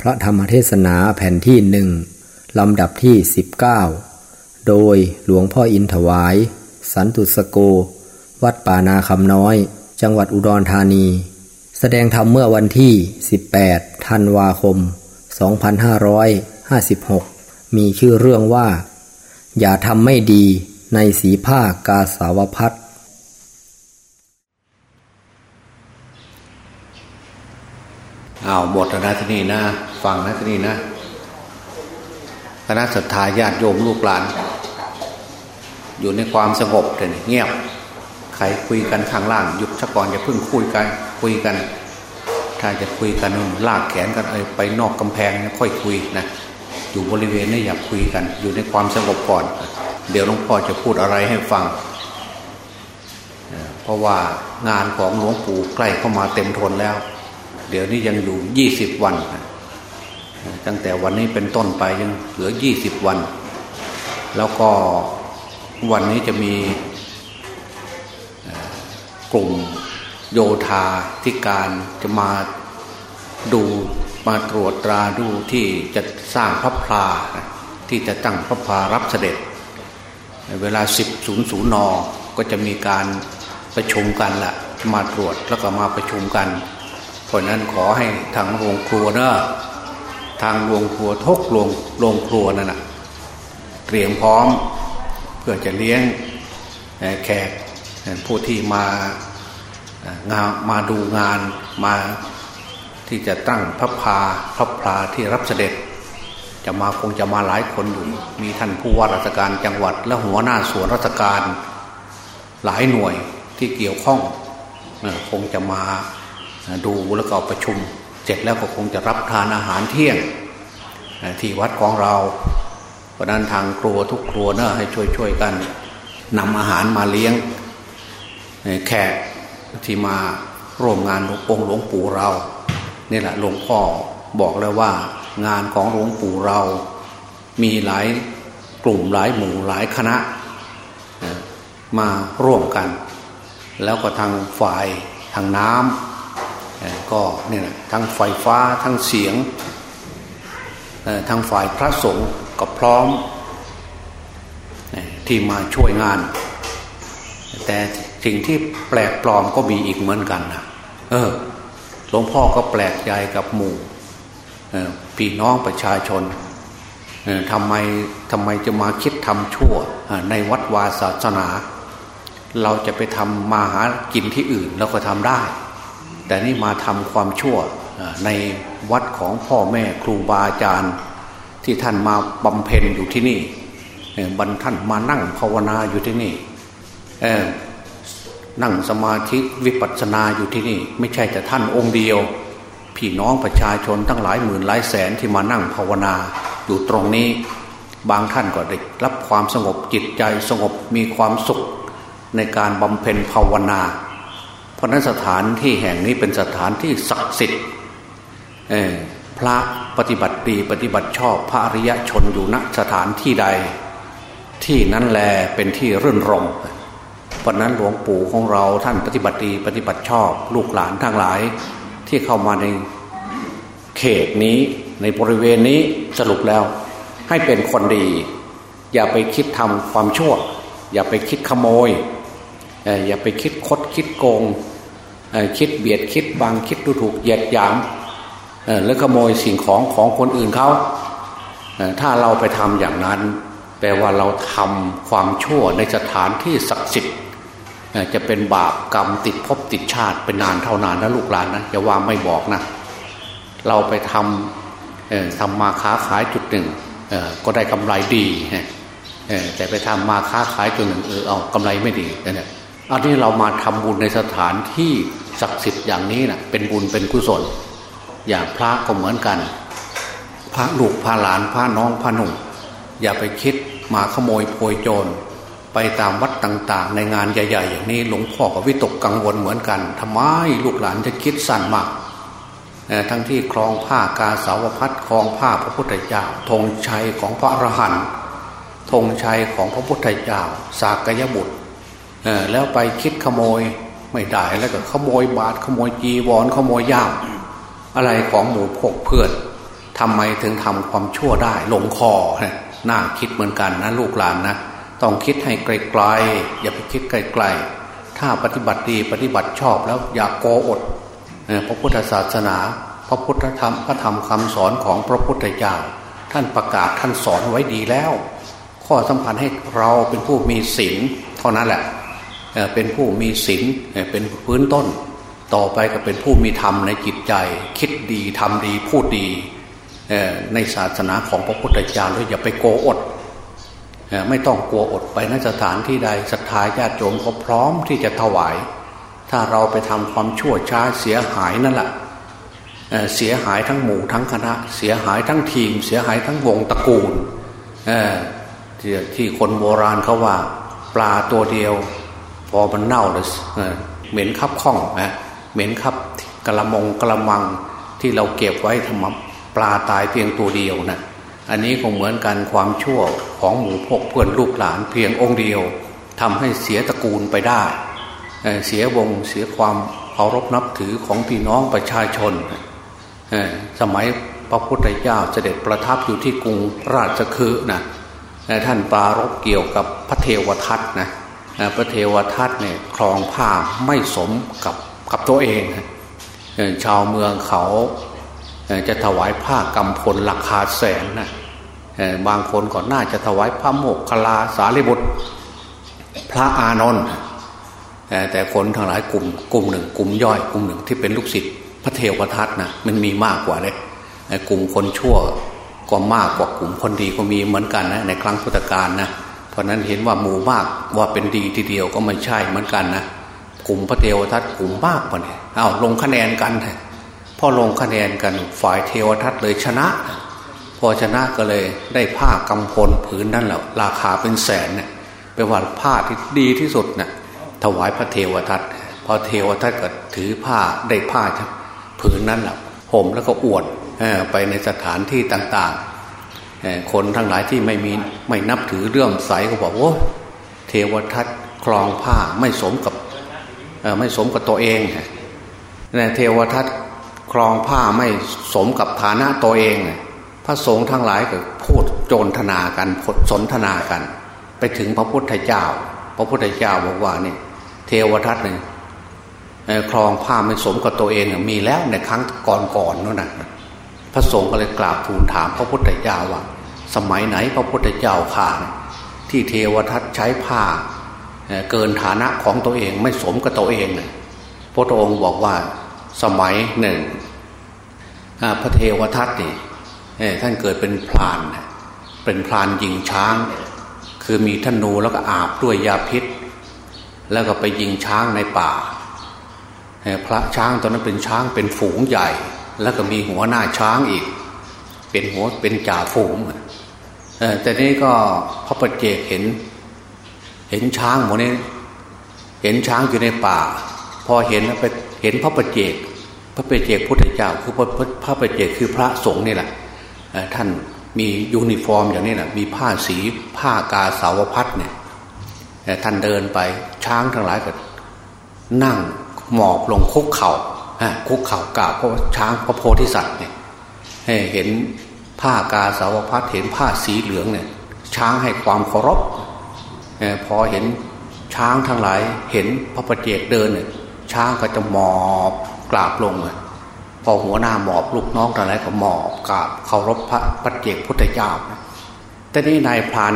พระธรรมเทศนาแผ่นที่หนึ่งลำดับที่ 19 โดยหลวงพ่ออินถวาย สันตุสโก วัดป่านาคำน้อย จังหวัดอุดรธานี แสดงธรรมเมื่อวันที่ 18 ธันวาคม 2556 มีชื่อเรื่องว่า อย่าทำไม่ดีในสีผ้ากาสาวพัดอ้าวบทนะที่นี่นะ ฟังนะที่นี่นะคณะศรัทธาญาติโยมลูกหลาน อยู่ในความสงบแต่เงียบใครคุยกันข้างล่างหยุดสักก่อนอย่าเพิ่งคุยกันคุยกัน ถ้าจะคุยกันลากแขนกันไปนอกกำแพงค่อยคุยนะอยู่บริเวณนี้อย่าคุยกัน อยู่ในความสงบก่อน เดี๋ยวหลวงพ่อจะพูดอะไรให้ฟังเพราะว่างานของหลวงปู่ใกล้เข้ามาเต็มทนแล้ว เดี๋ยวนี้ยังอยู่ยี่สิบวัน ตั้งแต่วันนี้เป็นต้นไปยังเหลือยี่สิบวัน แล้วก็วันนี้จะมีกลุ่มโยธาธิการจะมาดูมาตรวจตราดูที่จะสร้างพระพลาที่จะตั้งพระพลารับเสด็จ เวลา 10.00นก็จะมีการประชุมกันละมาตรวจแล้วก็มาประชุมกัน เพราะนั้นขอให้ทางโรงครัวเนอะ ทางโรงครัวทุกโรงโรงครัวนั่นนะเตรียมพร้อมเพื่อจะเลี้ยงแขกผู้ที่มางานมาดูงานมาที่จะตั้งพระพาพระพลาที่รับเสด็จ จะมาคงจะมาหลายคนอยู่ มีท่านผู้ว่าราชการจังหวัด และหัวหน้าส่วนราชการหลายหน่วยที่เกี่ยวข้องคงจะมาดูแล้วก็ประชุม เสร็จแล้วก็คงจะรับทานอาหารเที่ยงที่วัดของเรา เพราะนั้นทางครัวทุกครัวนะให้ช่วยๆกันนำอาหารมาเลี้ยงแขกที่มาร่วมงานหลวงองค์หลวงปู่เรานี่แหละหลวงพ่อบอกแล้วว่างานของหลวงปู่เรา มีหลายกลุ่มหลายหมู่หลายคณะมาร่วมกัน แล้วก็ทางฝ่ายทางน้ำ ก็เนี่ยทั้งไฟฟ้าทั้งเสียงทั้งฝ่ายพระสงฆ์ก็พร้อมที่มาช่วยงาน แต่สิ่งที่แปลกปลอมก็มีอีกเหมือนกันนะเออหลวงพ่อก็แปลกใจกับหมู่พี่น้องประชาชนทำไมทำไมจะมาคิดทำชั่วในวัดวาศาสนา เราจะไปทำมาหากินที่อื่นแล้วก็ทำได้ แต่นี่มาทำความชั่วในวัดของพ่อแม่ครูบาอาจารย์ ที่ท่านมาบำเพ็ญอยู่ที่นี่บรรท่านมานั่งภาวนาอยู่ที่นี่นั่งสมาธิวิปัสสนาอยู่ที่นี่ ไม่ใช่แต่ท่านองค์เดียวพี่น้องประชาชนทั้งหลายหมื่นหลายแสนที่มานั่งภาวนาอยู่ตรงนี้ บางท่านก็ได้รับความสงบจิตใจสงบมีความสุขในการบำเพ็ญภาวนา เพราะนั้นสถานที่แห่งนี้เป็นสถานที่ศักดิ์สิทธิ์พระปฏิบัติดีปฏิบัติชอบพระอริยชนอยู่ณสถานที่ใด ที่นั้นแลเป็นที่รื่นรมเพราะนั้นหลวงปู่ของเราท่านปฏิบัติดีปฏิบัติชอบ ลูกหลานทั้งหลาย ที่เข้ามาในเขตนี้ในบริเวณนี้สรุปแล้ว ให้เป็นคนดี อย่าไปคิดทำความชั่ว อย่าไปคิดขโมยอย่าไปคิดคดคิดโกง คิดเบียดคิดบังคิดดูถูกเหยียดหยามแล้วขโมยสิ่งของของคนอื่นเขาถ้าเราไปทำอย่างนั้น แปลว่าเราทำความชั่วในสถานที่ศักดิ์สิทธิ์จะเป็นบาปกรรมติดภพติดชาติเป็นนานเท่านานนะลูกหลานนะอย่าว่าไม่บอกนะ เราไปทำทำมาค้าขายจุดหนึ่งก็ได้กำไรดีแต่ไปทำมาค้าขายจุดหนึ่งเออเอากำไรไม่ดีเนี่ย อันนี้เรามาทำบุญในสถานที่ศักดิ์สิทธิ์อย่างนี้นะเป็นบุญเป็นกุศล อย่างพระก็เหมือนกัน พระลูกพระหลานพระน้องพระหนุ่มอย่าไปคิดมาขโมยโพยโจรไปตามวัดต่างๆ ในงานใหญ่ ๆ อย่างนี้หลวงพ่อก็วิตกกังวลเหมือนกันทำไมลูกหลานจะคิดสั้นมากทั้งที่คลองผ้ากาสาวพัดคลองผ้าพระพุทธเจ้าธงชัยของพระอรหันต์ธงชัยของพระพุทธเจ้าสากยบุตร แล้วไปคิดขโมยไม่ได้แล้วก็ขโมยบาทขโมยจีวรขโมยย่ามอะไรของหมู่พกเพื่อนทำไมถึงทำความชั่วได้หลงคอน่าคิดเหมือนกันนะลูกหลานนะต้องคิดให้ไกลๆอย่าไปคิดไกลๆถ้าปฏิบัติดีปฏิบัติชอบแล้วอย่าโกอดพระพุทธศาสนา พระพุทธธรรมพระธรรมคำสอนของพระพุทธเจ้าท่านประกาศท่านสอนไว้ดีแล้ว ข้อสำคัญให้เราเป็นผู้มีศีลเท่านั้นแหละ เป็นผู้มีศีลเป็นพื้นต้น ต่อไปก็เป็นผู้มีธรรมในจิตใจ คิดดีทำดีพูดดีในศาสนาของพระพุทธเจ้าด้วยอย่าไปโกอดไม่ต้องกลัวอดไปนสถานที่ใดศรัทธาญาติโยมก็พร้อมที่จะถวาย ถ้าเราไปทำความชั่วช้าเสียหายนั่นแหละเสียหายทั้งหมู่ทั้งคณะ เสียหายทั้งทีม เสียหายทั้งวงตระกูลที่คนโบราณเขาว่า ปลาตัวเดียว พอมันเน่าเลยเหม็นคับข้องนะเหม็นคับกระมงกระมังที่เราเก็บไว้ทำปลาตายเพียงตัวเดียวนะอันนี้คงเหมือนกันความชั่วของหมู่พกเพื่อนลูกหลานเพียงองค์เดียวทำให้เสียตระกูลไปได้ เสียวงเสียความเคารพนับถือของพี่น้องประชาชน สมัยพระพุทธเจ้าเสด็จประทับอยู่ที่กรุงราชคฤห์นะท่านปรารบเกี่ยวกับพระเทวทัตนะ พระเทวทัตเนี่ยคลองผ้าไม่สมกับกับตัวเอง ชาวเมืองเขาจะถวายผ้ากำพลราคาแสนนะบางคนก่อนหน้าจะถวายพระโมกขลาสารีบุตร พระอานนท์แต่คนทั้งหลายกลุ่มกลุ่มหนึ่งกลุ่มย่อยกลุ่มหนึ่งที่เป็นลูกศิษย์พระเทวทัตนะมันมีมากกว่าเลยกลุ่มคนชั่วก็มากกว่ากลุ่มคนดีก็มีเหมือนกันนะในครั้งพุทธกาลนะ ราะนั้นเห็นว่าหมู่มากว่าเป็นดีทีเดียวก็ไม่ใช่เหมือนกันนะกลุ่มพระเทวทัตกลุ่มมากกว่านี่เอาลงคะแนนกันพอลงคะแนนกันฝ่ายเทวทัตเลยชนะ พอชนะก็เลยได้ผ้ากำพลผืนนั่นแหละราคาเป็นแสนเนี่ยเป็นว่าผ้าที่ดีที่สุดนะ่ะถวายพระเทวทัตพอเทวทัตก็ถือผ้าได้ผ้าผืนนั้นแหละห่มแล้วก็อวดไปในสถานที่ต่างๆ คนทั้งหลายที่ไม่มีไม่นับถือเรื่องใสก็บอกว่าเทวทัตคลองผ้าไม่สมกับไม่สมกับตัวเองเทวทัตครองผ้าไม่สมกับฐานะตัวเอง พระสงฆ์ทั้งหลายก็พูดโจรธนากันพดสนทนากัน ไปถึงพระพุทธเจ้า พระพุทธเจ้าบอกว่านี่เทวทัตเนี่ยครองผ้าไม่สมกับตัวเองมีแล้วในครั้งก่อนๆนั่นนะ พระสงฆ์ก็เลยกราบทูลถามพระพุทธเจ้าว่า สมัยไหนพระพุทธเจ้าข่าที่เทวทัตใช้ผ้าเกินฐานะของตัวเองไม่สมกับตัวเองพระองค์บอกว่าสมัยหนึ่งพระเทวทัตนี่ท่านเกิดเป็นพรานเป็นพรานยิงช้าง คือมีธนูแล้วก็อาบด้วยยาพิษ แล้วก็ไปยิงช้างในป่า พระช้างตอนนั้นเป็นช้างเป็นฝูงใหญ่ แล้วก็มีหัวหน้าช้างอีก เป็นหัวเป็นจ่าฝูงแต่นี้ก็พระปเจกเห็น เห็นช้างหมดนี้เห็นช้างอยู่ในป่า พอเห็นแล้วไปเห็นพระปัจเจกพระปัจเจกพุทธเจ้า คือพระพระปัจเจกคือพระสงฆ์นี่แหละท่านมียูนิฟอร์มอย่างนี้แหละมีผ้าสีผ้ากาสาวพัสตร์เนี่ยท่านเดินไปช้างทั้งหลายก็นั่งหมอบลงคุกเข่า คุกเข่ากราบเพราะช้างพระโพธิสัตว์เนี่ยเห็นผ้ากาสาวพัสตร์เห็นผ้าสีเหลืองเนี่ย ช้างให้ความเคารพพอเห็นช้างทั้งหลายเห็นพระปเจกเดินเนี่ยช้างก็จะหมอบกราบลงเลยพอหัวหน้าหมอบลูกน้องอะไรก็หมอบกราบเคารพพระปัจเจกพุทธเจ้าแต่นี่นายพราน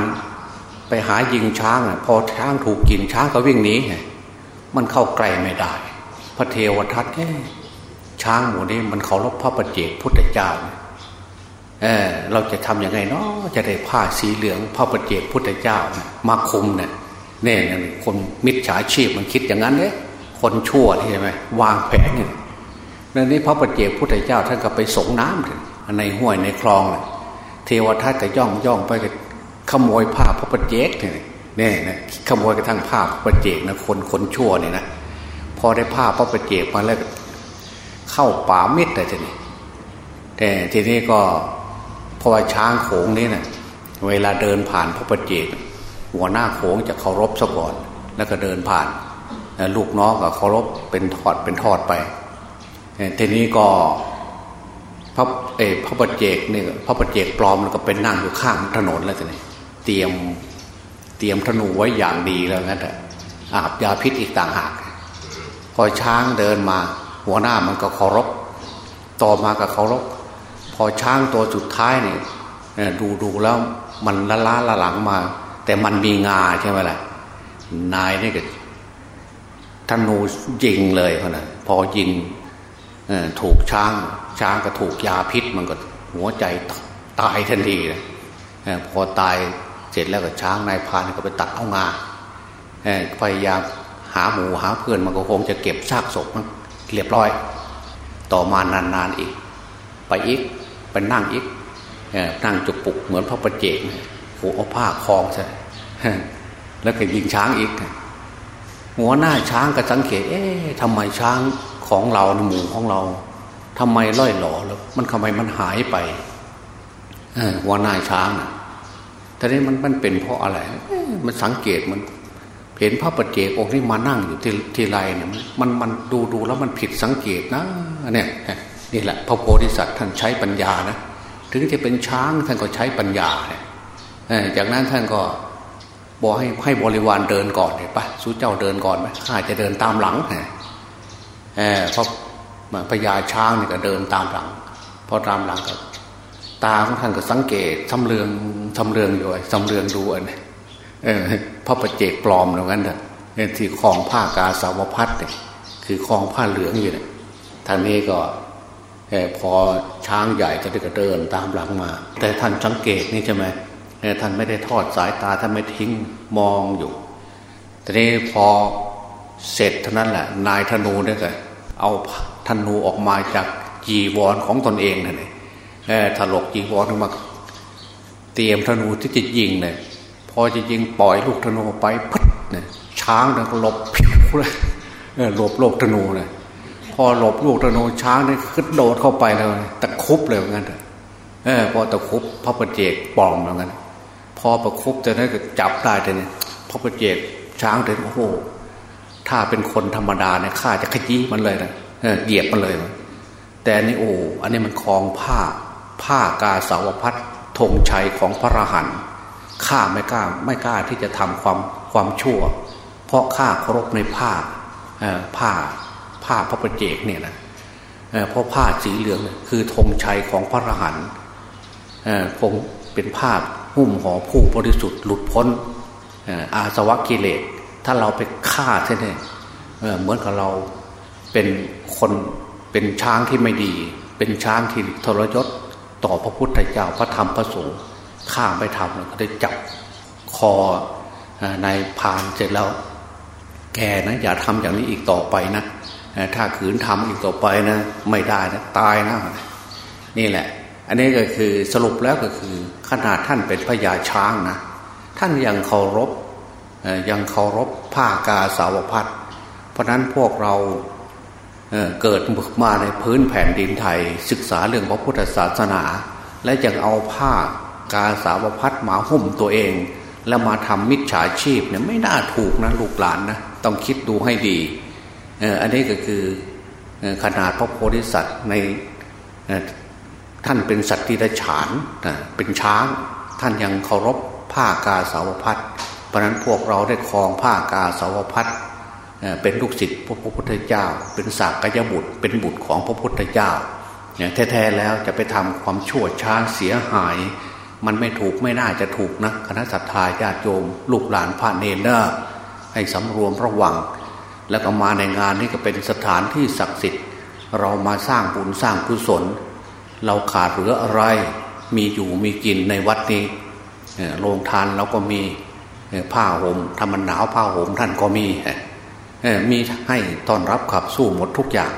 ไปหายิงช้างพอช้างถูกกินช้างก็วิ่งหนีมันเข้าใกล้ไม่ได้ ระเทวทัตเอ้ช้างหมูนี้มันเคารพพระปัจเจกพุทธเจ้าเออเราจะทํำยังไงเนาะจะได้ผ้าสีเหลืองพระปัจเจกพุทธเจ้ามาคุมเนี่ยเนี่ยคนมิจฉาชีพมันคิดอย่างนั้นเลยคนชั่วใช่ไหมวางแผนเนี่ยนั่นนี่พระปฏิเจกพุทธเจ้าท่านก็ไปสงน้ำในห้วยในคลองเลยเทวทัตก็ย่องย่องไปขโมยผ้าพระปฏิเจกเนี่ยเนี่ยขโมยกระทั่งผ้าพระปฏิเจกนะคนคนชั่วเนี่ยนะ พอได้ผ้าพระปฏิเจกมาแล้วเข้าป่ามิดเลยทีนี้แต่ทีนี้ก็พอช้างโขงนี่นะเวลาเดินผ่านพระปฏิเจกหัวหน้าโขงจะเคารพซะก่อน แล้วก็เดินผ่านลูกน้องก็เคารพเป็นทอดเป็นทอดไปทีนี้ก็พระเอพระประเจกเนี่ยพระประเจกปลอมแล้วก็เป็นนั่งอยู่ข้างถนนแล้วทีนี้เตรียมเตรียมธนูไว้อย่างดีแล้วนั่นแหละอาบยาพิษอีกต่างหาก พอช้างเดินมา หัวหน้ามันก็เคารพ ต่อมาก็เคารพ พอช้างตัวสุดท้ายเนี่ยดูดูแล้วมันละล้าละหลังมา แต่มันมีงาใช่ไหมล่ะนายนี่ก็ธนูยิงเลยเขานะพอยิงถูกช้าง ช้างก็ถูกยาพิษมันก็หัวใจตายทันทีเลยพอตายเสร็จแล้วก็ช้างนายพานก็ไปตัดเอางาพยายาม หาหมูหาเพื่อนมันก็คงจะเก็บซากศพมันเรียบร้อย ต่อมานานๆอีก ไปอีกไปนั่งอีกนั่งจุกปุกเหมือนพระประเจกหัวเอาผ้าคลองใช่แล้วก็ยิงช้างอีก หัวหน้าช้างก็สังเกต เอ๊ะทำไมช้างของเราในหมูของเราทำไมล่อยหล่อแล้วมันทำไมมันหายไปหัวหน้าช้างนะแต่นี้มันมันเป็นเพราะอะไร มันสังเกตมัน เห็นพระปัจเจกองค์ที่มานั่งอยู่ที่ที่ไรเนี่ยมันมันดูดูแล้วมันผิดสังเกตนะเนี่ยนี่แหละ พระโพธิสัตว์ท่านใช้ปัญญานะถึงจะเป็นช้างท่านก็ใช้ปัญญาเนี่ยจากนั้นท่านก็บอกให้ให้บริวารเดินก่อนเห็นปะสู้เจ้าเดินก่อนไหมข้าจะเดินตามหลังเออเพราะพญาช้างเนี่ยก็เดินตามหลังพอตามหลังก็ตาของท่านก็สังเกตทำเรืองทำเรืองอยู่ทำเรืองดูอันเออ พระประเจกปลอมเหมือนกันเถอะที่คลองผ้ากาสาวพัดเนี่ยคือคลองผ้าเหลืองอยู่เนี่ยทางนี้ก็พอช้างใหญ่จะได้ก็เดินตามหลังมา แต่ท่านสังเกตนี่ใช่ไหมท่านไม่ได้ทอดสายตาท่านไม่ทิ้งมองอยู่แต่นี้พอเสร็จเท่านั้นแหละ นายธนูเนี่ยก็เอาธนูออกมาจากจีวรของตนเองนั่นเองถลกจีวรออกมาเตรียมธนูที่จะยิงเนี่ย พอจะยิงปล่อยลูกธนูไปพัดเนี่ยช้างเนี่ยก็หลบผิวเลยหลบโลกธนูเลยพอหลบลูกธนูช้างเนี่ยขึ้นโดดเข้าไปเลยตะคุบเลยเหมือนกันเออพอตะคุบพระประเจกปลอมเหมือนกันพอประคุบจะได้ก็จับได้แต่เนี่ยพระประเจกช้างเดินโอ้โหถ้าเป็นคนธรรมดาเนี่ยข้าจะขยี้มันเลยนะเหยียบมันเลยแต่นี่โอ้อันนี้มันคลองผ้า ผ้ากาสาวพัดธงชัยของพระรหัน ข้าไม่กล้าไม่กล้าที่จะทำความความชั่ว เพราะข้าเคารพในผ้าผ้าผ้าพระประเจกเนี่ยนะเพราะผ้าสีเหลืองคือธงชัยของพระอรหันต์คงเป็นผ้าหุ้มห่อผู้บริสุทธิ์หลุดพ้นอาสวะกิเลส ถ้าเราไปฆ่าใช่ไหมเหมือนกับเราเป็นคนเป็นช้างที่ไม่ดี เป็นช้างที่ทรยศต่อพระพุทธเจ้าพระธรรมพระสงฆ์ ฆ่าไม่ทำก็ได้จับคอนายพานเสร็จแล้ว แกนะอย่าทำอย่างนี้อีกต่อไปนะถ้าขืนทำอีกต่อไปนะ ไม่ได้นะตายนะนี่แหละ อันนี้ก็คือสรุปแล้วก็คือขนาดท่านเป็นพญาช้างนะท่านยังเคารพยังเคารพผ้ากาสาวพัดเพราะนั้นพวกเราเเกิดมาในพื้นแผ่นดินไทย ศึกษาเรื่องพระพุทธศาสนา และยังเอาผ้า กาสาวพัดมาหุ้มตัวเอง แล้วมาทำมิจฉาชีพเนี่ยไม่น่าถูกนะลูกหลานนะต้องคิดดูให้ดีอันนี้ก็คือขนาดพระโพธิสัตว์ในท่านเป็นสัตว์ที่ได้ฉานเป็นช้าง ท่านยังเคารพผ้ากาสาวพัดเพราะนั้นพวกเราได้คลองผ้ากาสาวพัดเป็นลูกศิษย์พระพุทธเจ้า เป็นสากยบุตร เป็นบุตรของพระพุทธเจ้าแท้ๆแล้วจะไปทำความชั่วช้าเสียหาย มันไม่ถูกไม่น่าจะถูกนะคณะสัตยาญาติโยม ลูกหลานพระเนรเนอให้สำรวมระวัง แล้วก็มาในงานนี้ก็เป็นสถานที่ศักดิ์สิทธิ์ เรามาสร้างบุญสร้างกุศล เราขาดเหลืออะไร มีอยู่มีกินในวัดนี้โรงทานเราก็มีผ้าห่มทำมันหนาวผ้าห่มท่านก็มีมีให้ต้อนรับขับสู้หมดทุกอย่าง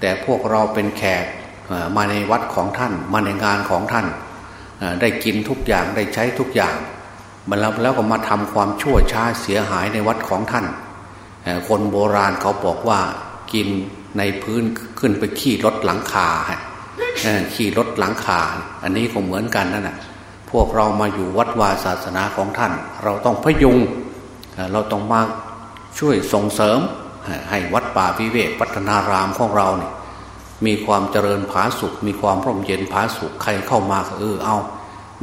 แต่พวกเราเป็นแขกมาในวัดของท่าน มาในงานของท่าน ได้กินทุกอย่างได้ใช้ทุกอย่างมาแล้วแล้วก็มาทำความชั่วช้าเสียหายในวัดของท่าน คนโบราณเขาบอกว่ากินในพื้นขึ้นไปขี่รถหลังคาขี่รถหลังคา อันนี้ก็เหมือนกันนั่นแหะพวกเรามาอยู่วัดวาศาสนาของท่าน เราต้องพยุงเราต้องมาช่วยส่งเสริมให้วัดป่าวิเวกพัฒนารามของเราเนี่ย มีความเจริญผาสุข มีความร่มเย็นผาสุขใครเข้ามาเออเอา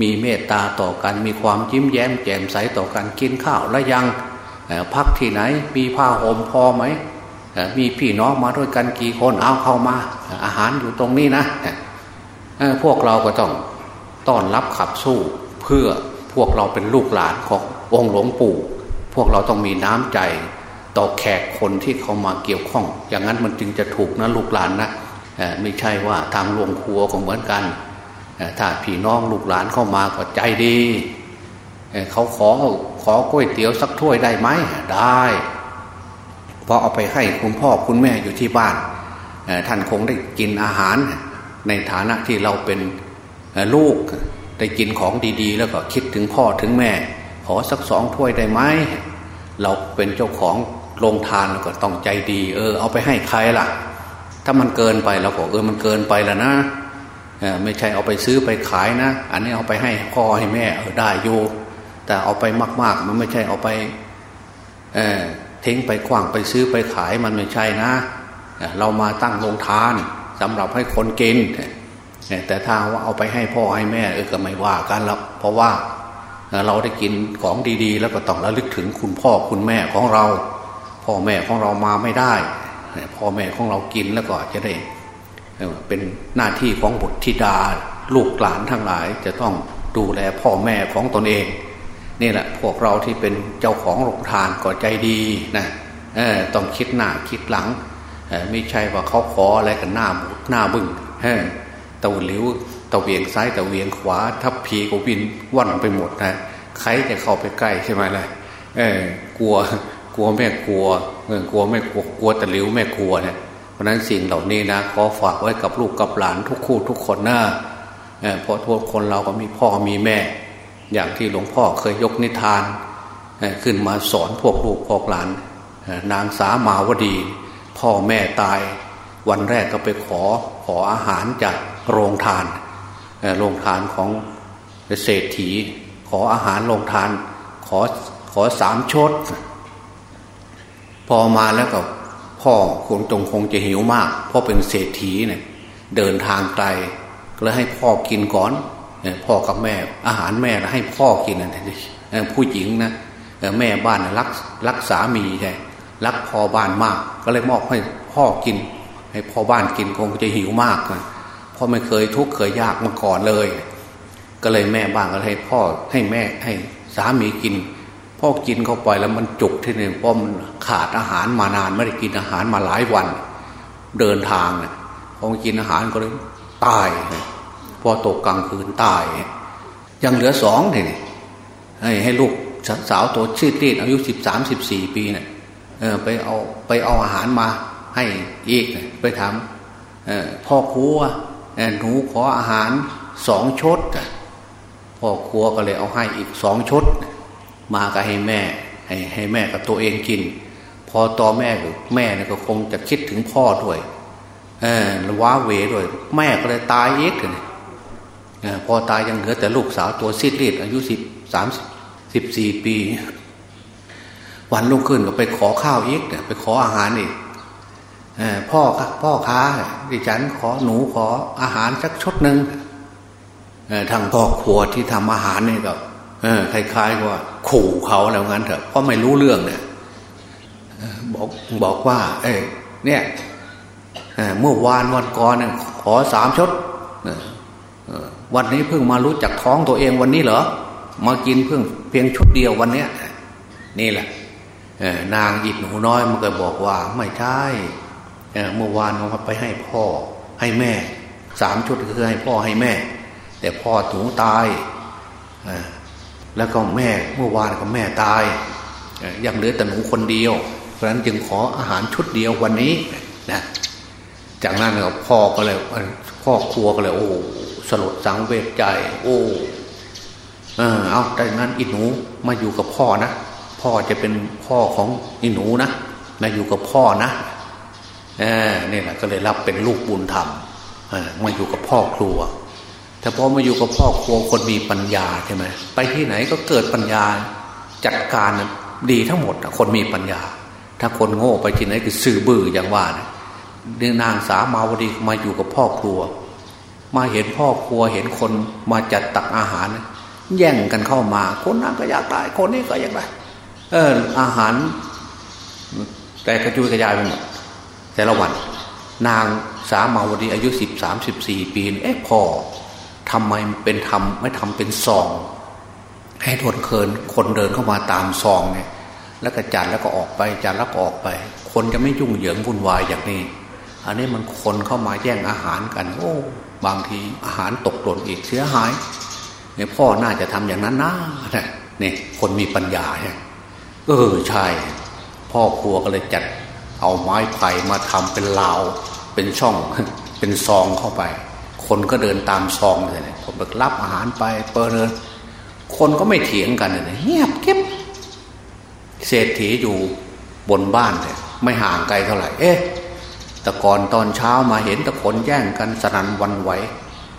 มีเมตตาต่อกัน มีความยิ้มแย้มแจ่มใสต่อกันกินข้าวแล้วยังพักที่ไหน มีผ้าห่มพอไหมมีพี่น้องมาด้วยกันกี่คนเอาเข้ามา อาหารอยู่ตรงนี้นะพวกเราก็ต้องต้อนรับขับสู้เพื่อพวกเราเป็นลูกหลานขององค์หลวงปู่ พวกเราต้องมีน้ำใจ ต่อแขกคนที่เขามาเกี่ยวข้อง อย่างนั้นมันจึงจะถูกนะลูกหลานนะ ไม่ใช่ว่าทางโรงครัวก็เหมือนกันถ้าพี่น้องลูกหลานเข้ามาก็ใจดีเขาขอขอก๋วยเตี๋ยวสักถ้วยได้ไหมได้พอเอาไปให้คุณพ่อคุณแม่อยู่ที่บ้านท่านคงได้กินอาหาร ในฐานะที่เราเป็นลูกได้กินของดีๆ แล้วก็คิดถึงพ่อถึงแม่ ขอสักสองถ้วยได้ไหมเราเป็นเจ้าของโรงทานแล้วก็ต้องใจดี เออ เอาไปให้ใครล่ะ ถ้ามันเกินไปเราก็เออมันเกินไปแล้วนะไม่ใช่เอาไปซื้อไปขายนะ อันนี้เอาไปให้พ่อให้แม่เออได้อยู่แต่เอาไปมาก ๆ มันไม่ใช่เอาไปเออทิ้งไปขว้างไปซื้อไปขายมันไม่ใช่นะ เรามาตั้งโรงทานสำหรับให้คนกินแต่ถ้าว่าเอาไปให้พ่อให้แม่เออก็ไม่ว่ากันแล้วเพราะว่าเราได้กินของดี ๆ แล้วก็ต้องระลึกถึงคุณพ่อคุณแม่ของเรา พ่อแม่ของเรามาไม่ได้ พ่อแม่ของเรากินแล้วก็จะได้เป็นหน้าที่ของบุตรธิดาลูกหลานทั้งหลาย จะต้องดูแลพ่อแม่ของตนเอง นี่แหละพวกเราที่เป็นเจ้าของโรงทานก็ใจดีนะต้องคิดหน้าคิดหลังไม่ใช่ว่าเขาขออะไรกันหน้าหน้าบึ้งตะวันลิ้วตะเวียงซ้ายตะเวียงขวา ทับพีก็วินว่อนไปหมดนะใครจะเข้าไปใกล้ใช่ไหมล่ะกลัว ลัวแม่กลัวเออกลัวแม่กลัวกลัวตะลิ้วแม่กลัวเนี่ยเพราะนั้นสิ่งเหล่านี้นะขอฝากไว้กับลูกกับหลานทุกคู่ทุกคนนะเออเพราะทุกคนเราก็มีพ่อมีแม่ อย่างที่หลวงพ่อเคยยกนิทานขึ้นมาสอนพวกลูกพวกหลานนางสามาวดี พ่อแม่ตาย วันแรกก็ไปขอขออาหารจากโรงทานโรงทานของเศรษฐี ขออาหารโรงทานขอขอสามชด พอมาแล้วก็พ่อคงจงคงจะหิวมากพ่อเป็นเศรษฐีเนี่ยเดินทางไกลก็เลยให้พ่อกินก่อนพ่อกับแม่ อาหารแม่ให้พ่อกินนะผู้หญิงนะแม่บ้านรักรักสามีใช่รักพ่อบ้านมาก ก็เลยมอบให้พ่อกิน ให้พ่อบ้านกินคงจะหิวมากนะราะไม่เคยทุกข์เคยยากมาก่อนเลย ก็เลยแม่บ้างก็ให้พ่อให้แม่ให้สามีกิน พ่อกินเข้าไปแล้วมันจุกที่นี่เพราะมันขาดอาหารมานานไม่ได้กินอาหารมาหลายวัน เดินทางเนี่ยพอกินอาหารก็เลยตายพอตกกลางคืนตาย ยังเหลือสองเลยให้ให้ลูกสาวตัวชื่อตีนอายุสิบสามสิบสี่ปีเนี่ยไปเอาไปเอาอาหารมาให้อีกไปทำพ่อครัวหนูขออาหารสองชดพ่อครัวก็เลยเอาให้อีกสองชด มาก็ให้แม่ ให้ให้แม่กับตัวเองกิน พอต่อแม่แม่เนี่ยก็คงจะคิดถึงพ่อด้วยเออว้าเวด้วย แม่ก็เลยตายเอกเลยพอตายยังเหลือแต่ลูกสาวตัวซีดรีดอายุสิบสามสิบสี่ปี วันรุ่งขึ้นก็ไปขอข้าวอีกไปขออาหารอีกพ่อพ่อค้าดิฉันขอหนูขออาหารสักชดหนึ่งทางพ่อครัวที่ทำอาหารนี่ก็ คล้ายๆว่า ขู่เขาแล้วงั้นเถอะเพราะไม่รู้เรื่องเนี่ยบอกบอกว่า เอ้เนี่ยเมื่อวานวันก่อนขอสามชุดวันนี้เพิ่งมารู้จักท้องตัวเองวันนี้เหรอมากินเพิ่งเพียงชุดเดียววันเนี้ยนี่แหละนางอิดหนูน้อยมันก็บอกว่า ไม่ใช่เมื่อวานเราไปให้พ่อให้แม่สามชุดคือให้พ่อให้แม่ แต่พ่อถูตาย แล้วก็แม่เมื่อวานก็แม่ตายยังเหลือแต่หนูคนเดียว เพราะฉะนั้นจึงขออาหารชุดเดียววันนี้นะจากนั้นก็พ่อก็เลยพ่อครัวก็เลย โอ้สลดสังเวชใจ โอ้เออเอาแต่งั้นอีหนูมาอยู่กับพ่อนะพ่อจะเป็นพ่อของอีหนูนะมาอยู่กับพ่อนะนี่แหละก็เลยรับเป็นลูกบุญธรรมมาอยู่กับพ่อครัว แต่พอมาอยู่กับพ่อครัวคนมีปัญญาใช่ไหมไปที่ไหนก็เกิดปัญญาจัดการดีทั้งหมดคนมีปัญญา ถ้าคนโง่ไปที่ไหนคือสื่อบื้ออย่างว่านะนางสามาวดีมาอยู่กับพ่อครัว มาเห็นพ่อครัวเห็นคนมาจัดตักอาหาร แย่งกันเข้ามา คนนั้นก็อยากได้คนนี้ก็อยากได้เอออาหาร แต่กระจุยกระจายไปหมดแต่ละวัน นางสามาวดีอายุสิบสามสิบสี่ปีเอ๊ะพ่อ ทำไมเป็นทำไม่ทำเป็นซอง ให้ทนเคินคนเดินเข้ามาตามซองเนี่ย แล้วก็จัดแล้วก็ออกไปจัดแล้วก็ออกไป คนจะไม่ยุ่งเหยิงวุ่นวายอย่างนี้ อันนี้มันคนเข้ามาแย่งอาหารกัน โอ้ บางทีอาหารตกหล่นอีกเสียหายเนี่ยพ่อน่าจะทำอย่างนั้นนะเนี่ยคนมีปัญญาเนี่ยเออใช่ พ่อครัวก็เลยจัด เอาไม้ไผ่มาทำเป็นลาว เป็นช่องเป็นซองเข้าไป คนก็เดินตามซองเลยเนี่ยผมไปรับอาหารไปเปิดเลยคนก็ไม่เถียงกันเลยเงียบเก็บเศรษฐีอยู่บนบ้านเลยไม่ห่างไกลเท่าไหร่ เอ๊ะแต่ก่อนตอนเช้ามาเห็นตะคนแย่งกันสนันวันไหว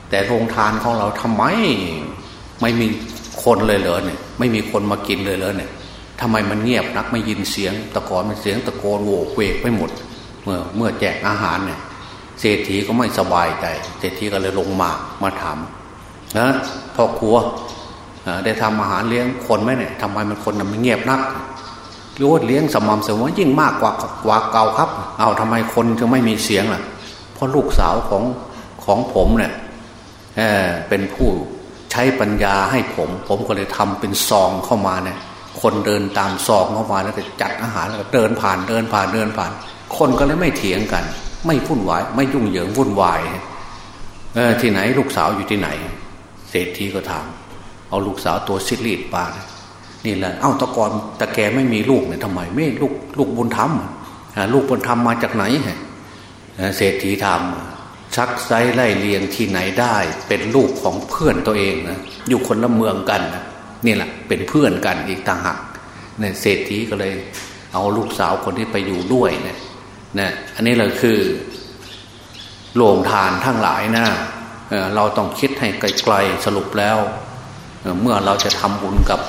แต่โรงทานของเราทำไม ไม่มีคนเลยเหรอเนี่ย ไม่มีคนมากินเลยเหรอเนี่ยทำไมมันเงียบนักไม่ยินเสียงตะกอนมันเสียงตะโกนโวกเวกไปหมด เมื่อเมื่อแจกอาหารเนี่ย เศรษฐีก็ไม่สบายใจ เศรษฐีก็เลยลงมามาถามนะพ่อครัวได้ทำอาหารเลี้ยงคนไหมเนี่ยทำไมมันคนมันเงียบนักหรือว่าเลี้ยงสม่ำเสมอยิ่งมากกว่ากว่าเก่าครับ เอาทำไมคนจึงไม่มีเสียงล่ะ เพราะลูกสาวของของผมเนี่ยเเป็นผู้ใช้ปัญญาให้ผม ผมก็เลยทำเป็นซองเข้ามาเนี่ย คนเดินตามซองเข้ามาแล้วก็จัดอาหารแล้วก็เดินผ่านเดินผ่านเดินผ่าน คนก็เลยไม่เถียงกัน ไม่วุ่นวาย ไม่ยุ่งเหยิงวุ่นวายเออที่ไหนลูกสาวอยู่ที่ไหน เศรษฐีก็ถามเอาลูกสาวตัวซิลีดปานี่แหละเอ้าตะกอนตะแกไม่มีลูกเนี่ยทำไม ไม่ลูกลูกบุญธรรมลูกบุญธรรมมาจากไหนเศรษฐีถามชักไซไล่เลียงที่ไหนได้ เป็นลูกของเพื่อนตัวเองนะอยู่คนละเมืองกันนะนี่แหละเป็นเพื่อนกันอีกต่างหากเนี่ยเศรษฐีก็เลย เอาลูกสาวคนที่ไปอยู่ด้วยเนี่ย นะอันนี้เราคือโรงทานทั้งหลายนะเราต้องคิดให้ไกลๆสรุปแล้ว เมื่อเราจะทำบุญกับ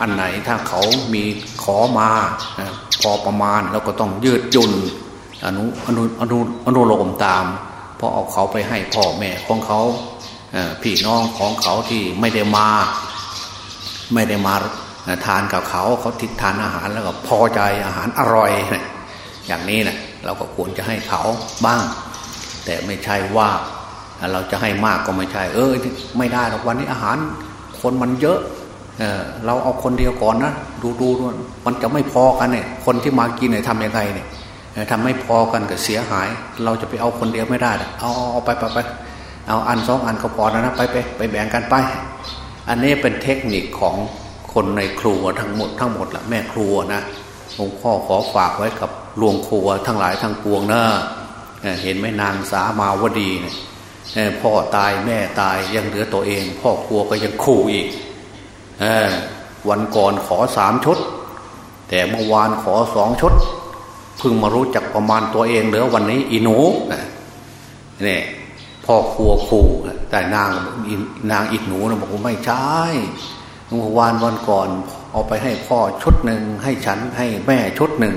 อันไหนถ้าเขามีขอมาพอประมาณเราก็ต้องยืดยุนอนุอนุอนุอนุโลมตามพราะเอาเขาไปให้พ่อแม่ของเขาพี่น้องของเขาที่ไม่ได้มา ไม่ได้มาทานกับเขาเขาติดทานอาหารแล้วก็พอใจอาหารอร่อย อย่างนี้นะ เราก็ควรจะให้เขาบ้าง แต่ไม่ใช่ว่าเราจะให้มากก็ไม่ใช่ เออ ไม่ได้หรอกวันนี้อาหาร คนมันเยอะเออเราเอาคนเดียวก่อนนะดูดูด้วยมันจะไม่พอกันเนี่ย คนที่มากินเนี่ยทำยังไงเนี่ยทำไม่พอกันก็เสียหาย เราจะไปเอาคนเดียวไม่ได้ เอาเอาไปไปไปเอาอันสองอันก็พอแล้วนะไปไปไปแบ่งกันไป อันนี้เป็นเทคนิคของคนในครัวทั้งหมดทั้งหมดละแม่ครัวนะ หลวงพ่อขอฝากไว้กับหลวงครัวทั้งหลายทั้งปวงนะเห็นไหมนางสามาวดีเนี่ยพ่อตายแม่ตายยังเหลือตัวเอง พ่อครัวก็ยังคู่อีกวันก่อนขอสามชุด แต่เมื่อวานขอสองชุดเพิ่งมารู้จักประมาณตัวเองเหลือวันนี้อีหนูเนี่ยพ่อครัวคู่แต่นางนางอิดหนูนะบอกว่าไม่ใช่เมื่อวานวันก่อน เอาไปให้พ่อชุดหนึ่งให้ฉันให้แม่ชุดหนึ่ง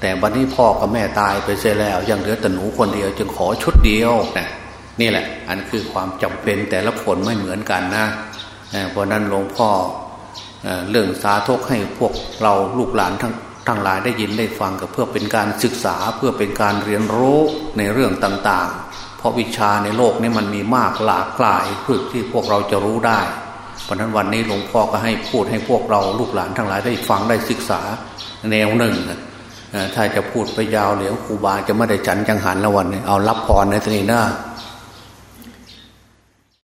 แต่วันนี้พ่อกับแม่ตายไปเสียแล้วยังเหลือแต่หนูคนเดียว จึงขอชุดเดียวนะนี่แหละ อันคือความจำเป็นแต่ละคนไม่เหมือนกันนะเพราะนั้นหลวงพ่อเรื่องสาธกให้พวกเราลูกหลานทั้งทั้งหลายได้ยินได้ฟังกับเพื่อเป็นการศึกษาเพื่อเป็นการเรียนรู้ในเรื่องต่าง ๆ เพราะวิชาในโลกนี้มันมีมากหลากหลายเพื่อที่พวกเราจะรู้ได้ เพราะนั้นวันนี้หลวงพ่อก็ให้พูดให้พวกเราลูกหลานทั้งหลายได้ฟังได้ศึกษาแนวหนึ่งถ้าจะพูดไปยาวเหลียวครูบาจะไม่ได้จันจังหันละวันเอารับพรในตรงนี้นะ